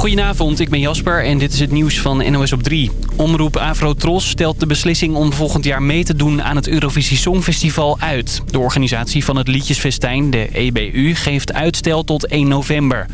Goedenavond, ik ben Jasper en dit is het nieuws van NOS op 3. Omroep Afrotros stelt de beslissing om volgend jaar mee te doen aan het Eurovisie Songfestival uit. De organisatie van het Liedjesfestijn, de EBU, geeft uitstel tot 1 november.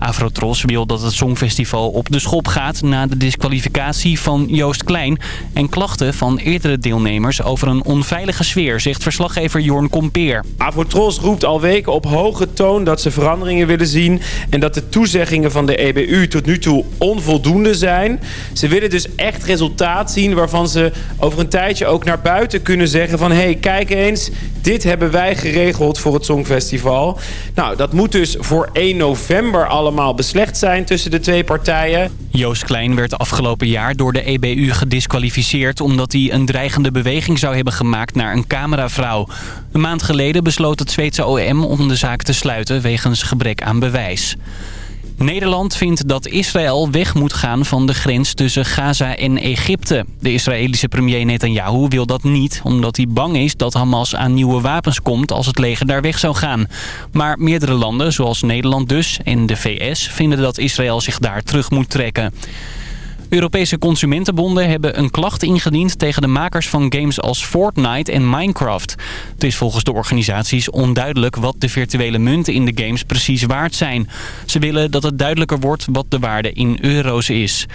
Afrotros wil dat het Songfestival op de schop gaat na de disqualificatie van Joost Klein... en klachten van eerdere deelnemers over een onveilige sfeer, zegt verslaggever Jorn Kompeer. Afrotros roept al weken op hoge toon dat ze veranderingen willen zien... en dat de toezeggingen van de EBU tot nu toe onvoldoende zijn. Ze willen dus echt resultaat zien waarvan ze over een tijdje ook naar buiten kunnen zeggen van... hey, kijk eens, dit hebben wij geregeld voor het Songfestival. Nou, dat moet dus voor 1 november allemaal beslecht zijn tussen de twee partijen. Joost Klein werd afgelopen jaar door de EBU gedisqualificeerd... omdat hij een dreigende beweging zou hebben gemaakt naar een cameravrouw. Een maand geleden besloot het Zweedse OM om de zaak te sluiten wegens gebrek aan bewijs. Nederland vindt dat Israël weg moet gaan van de grens tussen Gaza en Egypte. De Israëlische premier Netanyahu wil dat niet, omdat hij bang is dat Hamas aan nieuwe wapens komt als het leger daar weg zou gaan. Maar meerdere landen, zoals Nederland dus en de VS, vinden dat Israël zich daar terug moet trekken. Europese consumentenbonden hebben een klacht ingediend tegen de makers van games als Fortnite en Minecraft. Het is volgens de organisaties onduidelijk wat de virtuele munten in de games precies waard zijn. Ze willen dat het duidelijker wordt wat de waarde in euro's is.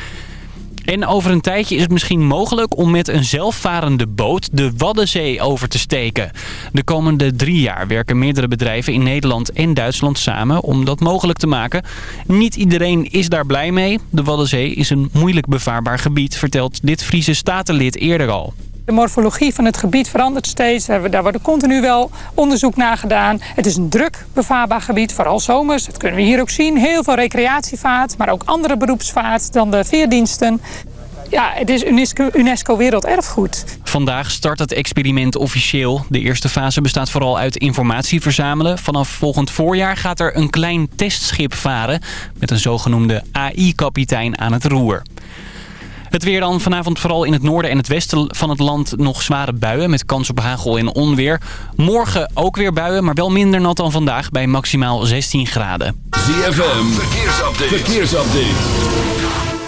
En over een tijdje is het misschien mogelijk om met een zelfvarende boot de Waddenzee over te steken. De komende drie jaar werken meerdere bedrijven in Nederland en Duitsland samen om dat mogelijk te maken. Niet iedereen is daar blij mee. De Waddenzee is een moeilijk bevaarbaar gebied, vertelt dit Friese statenlid eerder al. De morfologie van het gebied verandert steeds. Daar wordt continu wel onderzoek naar gedaan. Het is een druk bevaarbaar gebied, vooral zomers. Dat kunnen we hier ook zien. Heel veel recreatievaart, maar ook andere beroepsvaart dan de veerdiensten. Ja, het is UNESCO, UNESCO Werelderfgoed. Vandaag start het experiment officieel. De eerste fase bestaat vooral uit informatie verzamelen. Vanaf volgend voorjaar gaat er een klein testschip varen... met een zogenoemde AI-kapitein aan het roer. Het weer dan vanavond vooral in het noorden en het westen van het land nog zware buien met kans op hagel en onweer. Morgen ook weer buien, maar wel minder nat dan vandaag bij maximaal 16 graden. ZFM, verkeersupdate. verkeersupdate.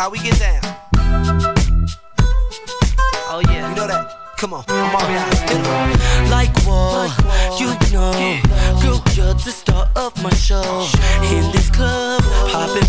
how we get down. Oh yeah, you know that. Come on, I'm all behind. Like what? You know, girl, you're the star of my show. In this club, popping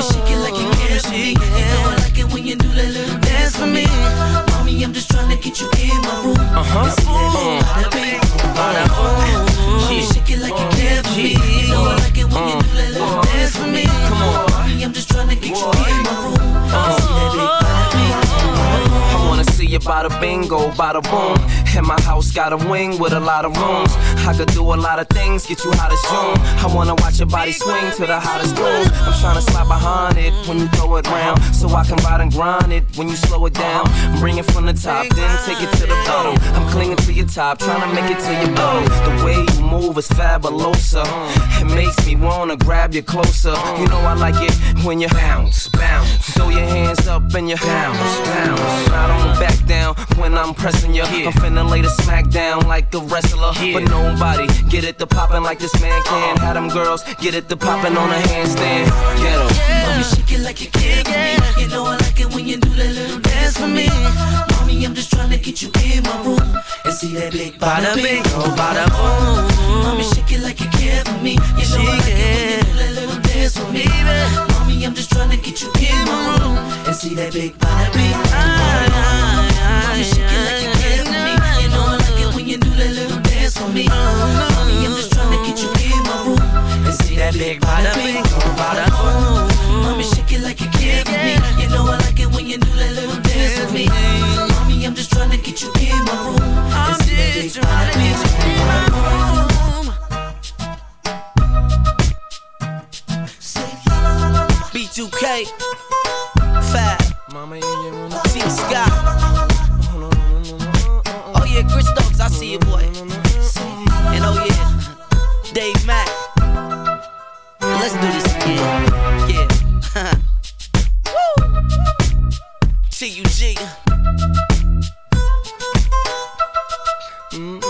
Baby, shake it like you care for me. You know I like it when you do that little dance for me. Mommy, I'm just trying to get you in my room. Uh-huh. Ooh, bada bing. She shake it like you care for me. You know I like it when you do that little dance for me. Mommy, I'm just trying get you in my room. Uh-huh bada bingo, bada boom. And my house got a wing with a lot of rooms. I could do a lot of things, get you hot as June. I wanna watch your body swing to the hottest tunes. I'm trying to slide behind it when you throw it round. So I can ride and grind it when you slow it down. Bring it from the top, then take it to the bottom. I'm clinging to your top, trying to make it to your bottom. The way you move is fabulosa. It makes me wanna grab you closer. You know I like it when you bounce, bounce. Throw your hands up and you bounce, bounce. I don't back down when I'm pressing you. I'm finna lay the smack down like a wrestler. But nobody get it to poppin' like this man can. Uh-uh. Had them girls get it to poppin' on a handstand. Get em. Mommy, shake it like you care for me. You know I like it when you do that little dance for me. Mommy, I'm just trying to get you in my room and see that big bada bing, oh bada boom. Mommy, shake it like you care for me. You know Like it when you that little dance for me. Mommy, I'm just trying get you in my room and see that big boom. Mommy, shake it like you care for me. You know I like it when you do that little dance for me. Mommy, I'm just trying to get you in my room and see that big boom. Mommy, shake it like you care for me. B2K, Fab, T Scott. Oh yeah, Chris Stokes, I see you, boy. And oh yeah, Dave Mack. Let's do this again. Yeah. Woo! T-U-G. Het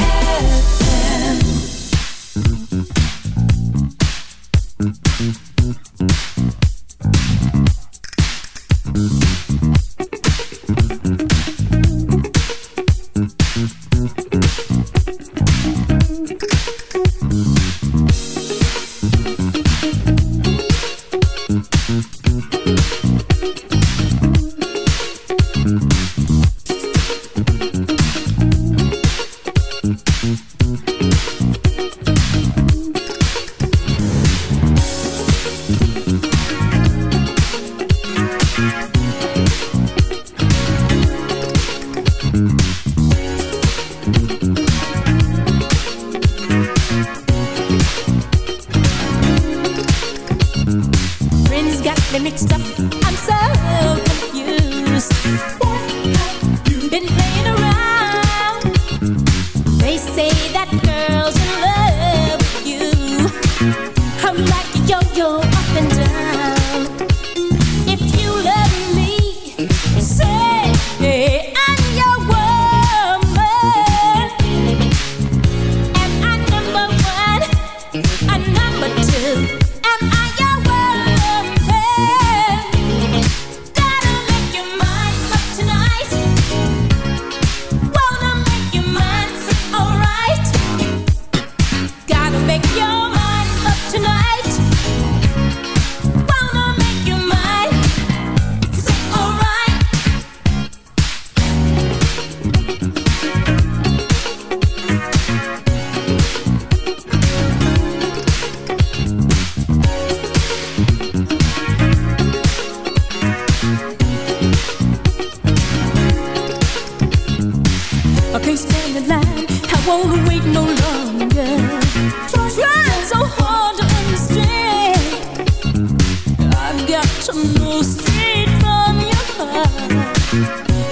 got to know straight from your heart.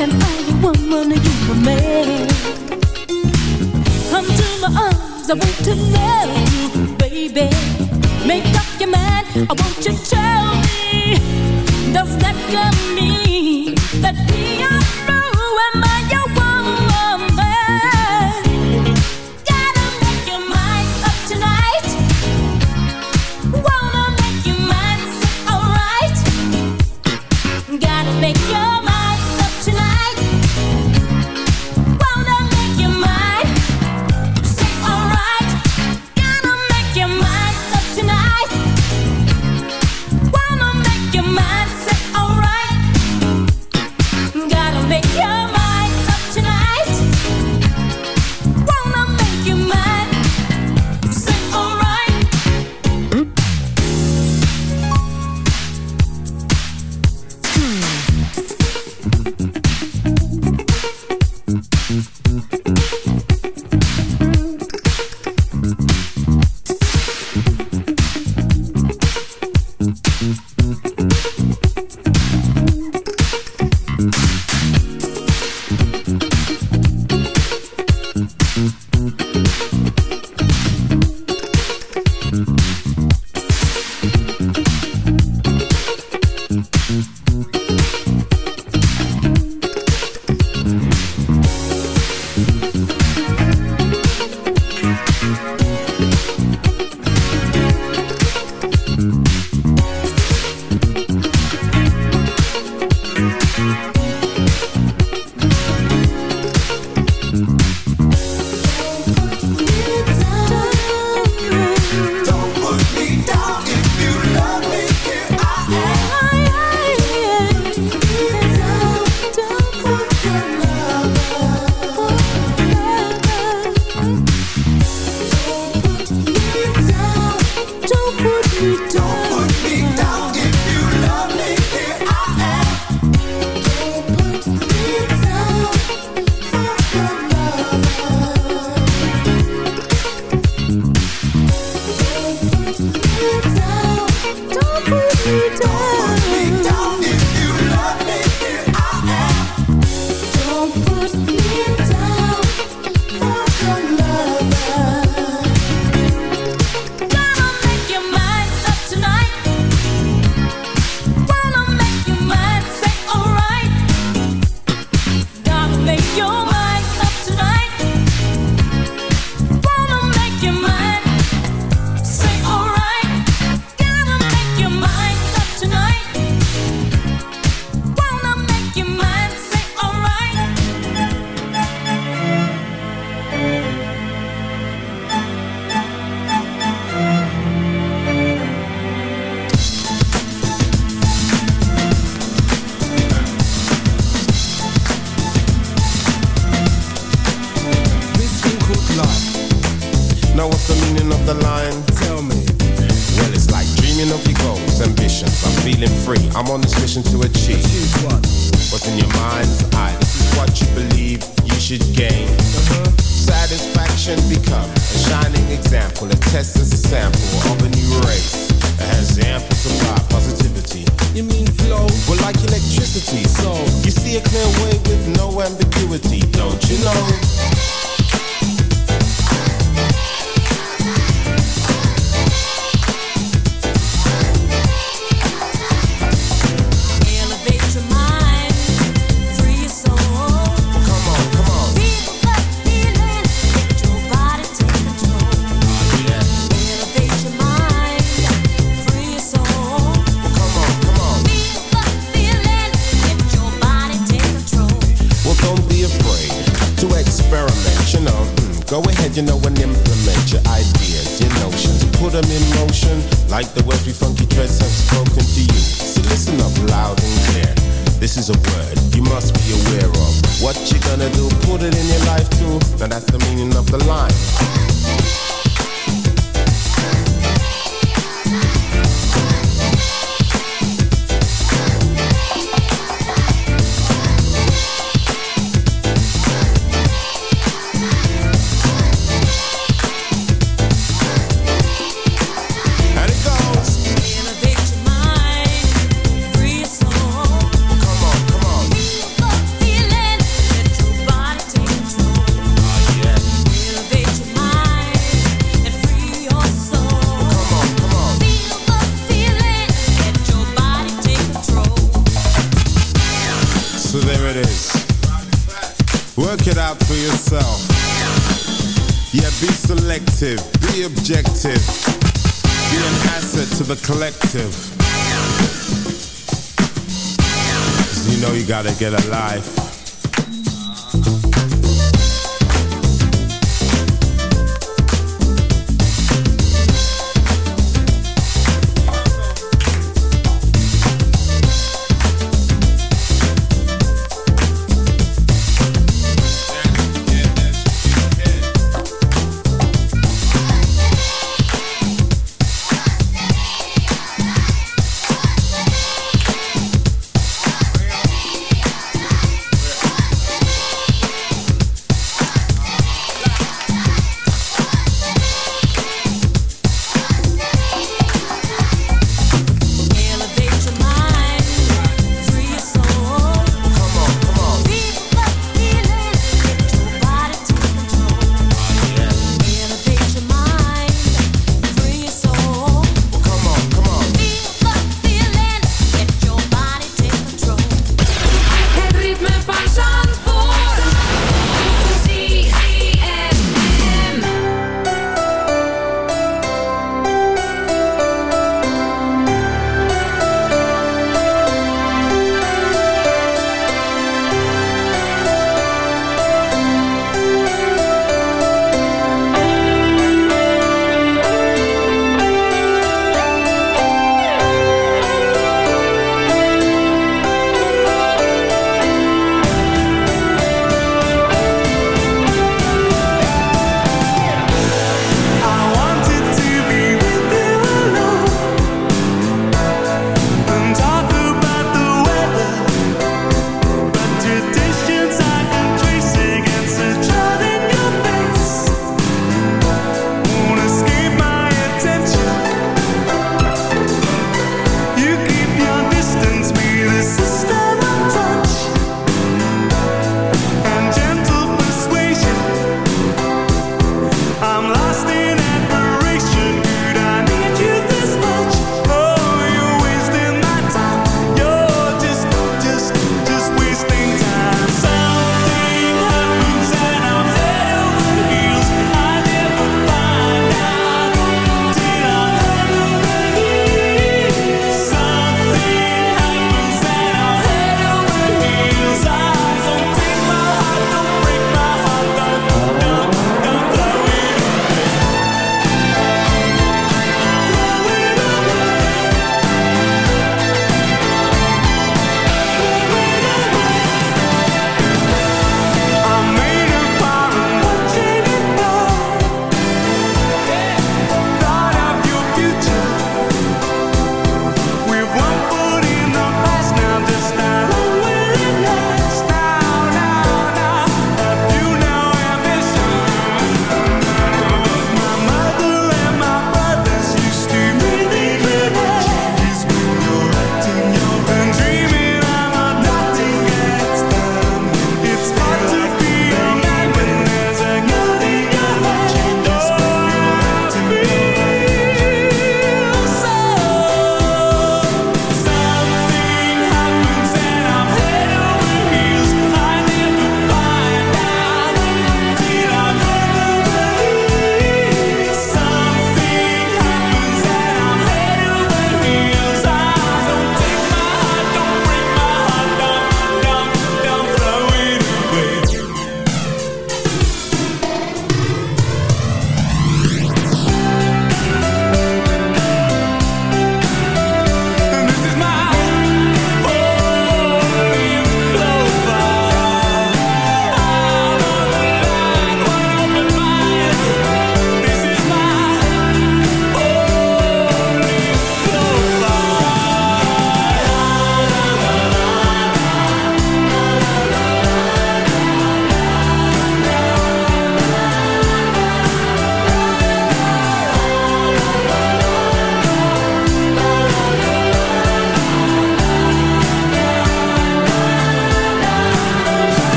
Am I a woman or you a man? Come to my arms. I want to love you, baby. Make up your mind. I want you to tell me. Does that love mean that we are see a clear way with no ambiguity, don't you know? active. Cause you know you gotta get a life.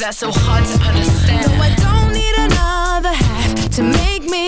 That so hard to understand? No, I don't need another half to make me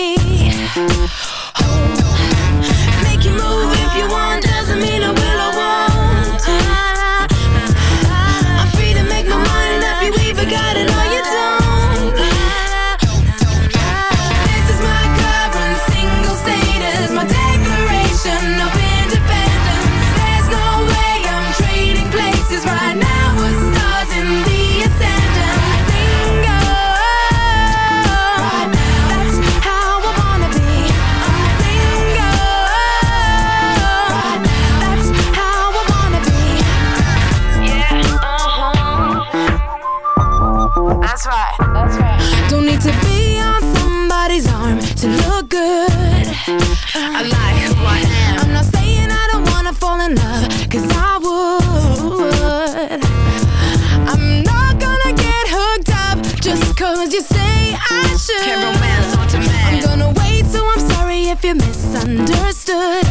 I like who I am. I'm not saying I don't wanna fall in love, cause I would. I'm not gonna get hooked up just cause you say I should. Can't romance on I'm gonna wait, so I'm sorry if you misunderstood.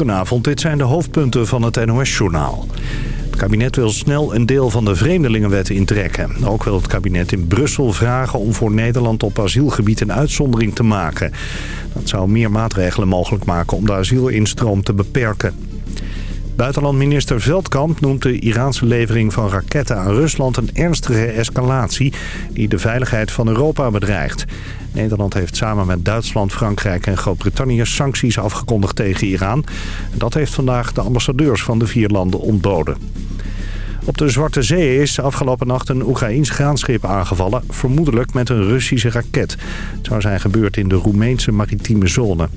Goedenavond, dit zijn de hoofdpunten van het NOS-journaal. Het kabinet wil snel een deel van de vreemdelingenwet intrekken. Ook wil het kabinet in Brussel vragen om voor Nederland op asielgebied een uitzondering te maken. Dat zou meer maatregelen mogelijk maken om de asielinstroom te beperken. Buitenlandminister Veldkamp noemt de Iraanse levering van raketten aan Rusland een ernstige escalatie die de veiligheid van Europa bedreigt. Nederland heeft samen met Duitsland, Frankrijk en Groot-Brittannië sancties afgekondigd tegen Iran. Dat heeft vandaag de ambassadeurs van de vier landen ontboden. Op de Zwarte Zee is afgelopen nacht een Oekraïns graanschip aangevallen, vermoedelijk met een Russische raket. Het zou zijn gebeurd in de Roemeense maritieme zone.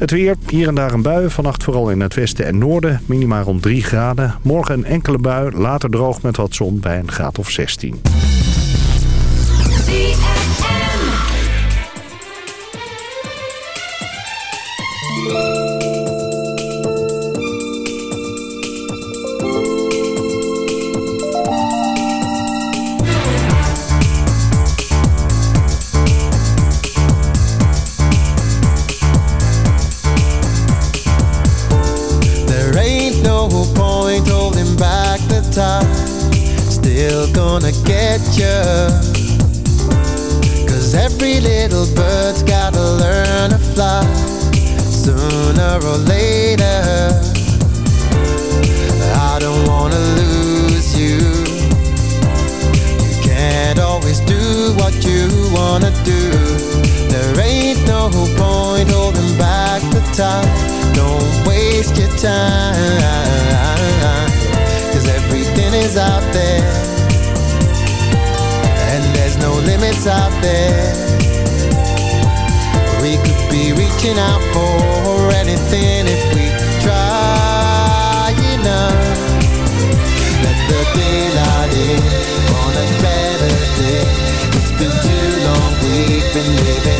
Het weer, hier en daar een bui, vannacht vooral in het westen en noorden, minimaal rond 3 graden. Morgen een enkele bui, later droog met wat zon bij een graad of 16. on a better day. It's been too long, we've been living.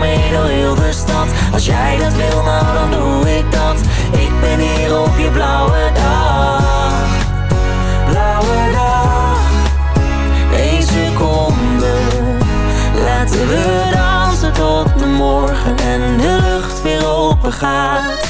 Mee door de stad, als jij dat wil, nou dan doe ik dat. Ik ben hier op je blauwe dag, blauwe dag, één seconde. Laten we dansen tot de morgen en de lucht weer open gaat.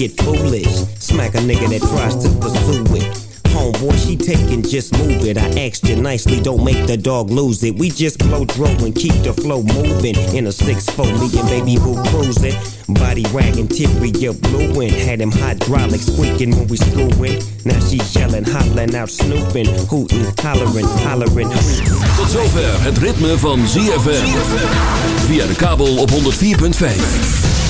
Get foolish. Smack a nigga that tries to pursue it. Homeboy, she taking, just move it. I asked you nicely, don't make the dog lose it. We just blow throw and keep the flow moving. In a 6-4, me and baby boo cruising. Body wagging, teary, you blueing. Had him hydraulic squeaking when we screwing. Now she yelling, hollering out, snooping, hooting, hollering, hollering. Tot zover het ritme van ZFM. Via de kabel op 104.5.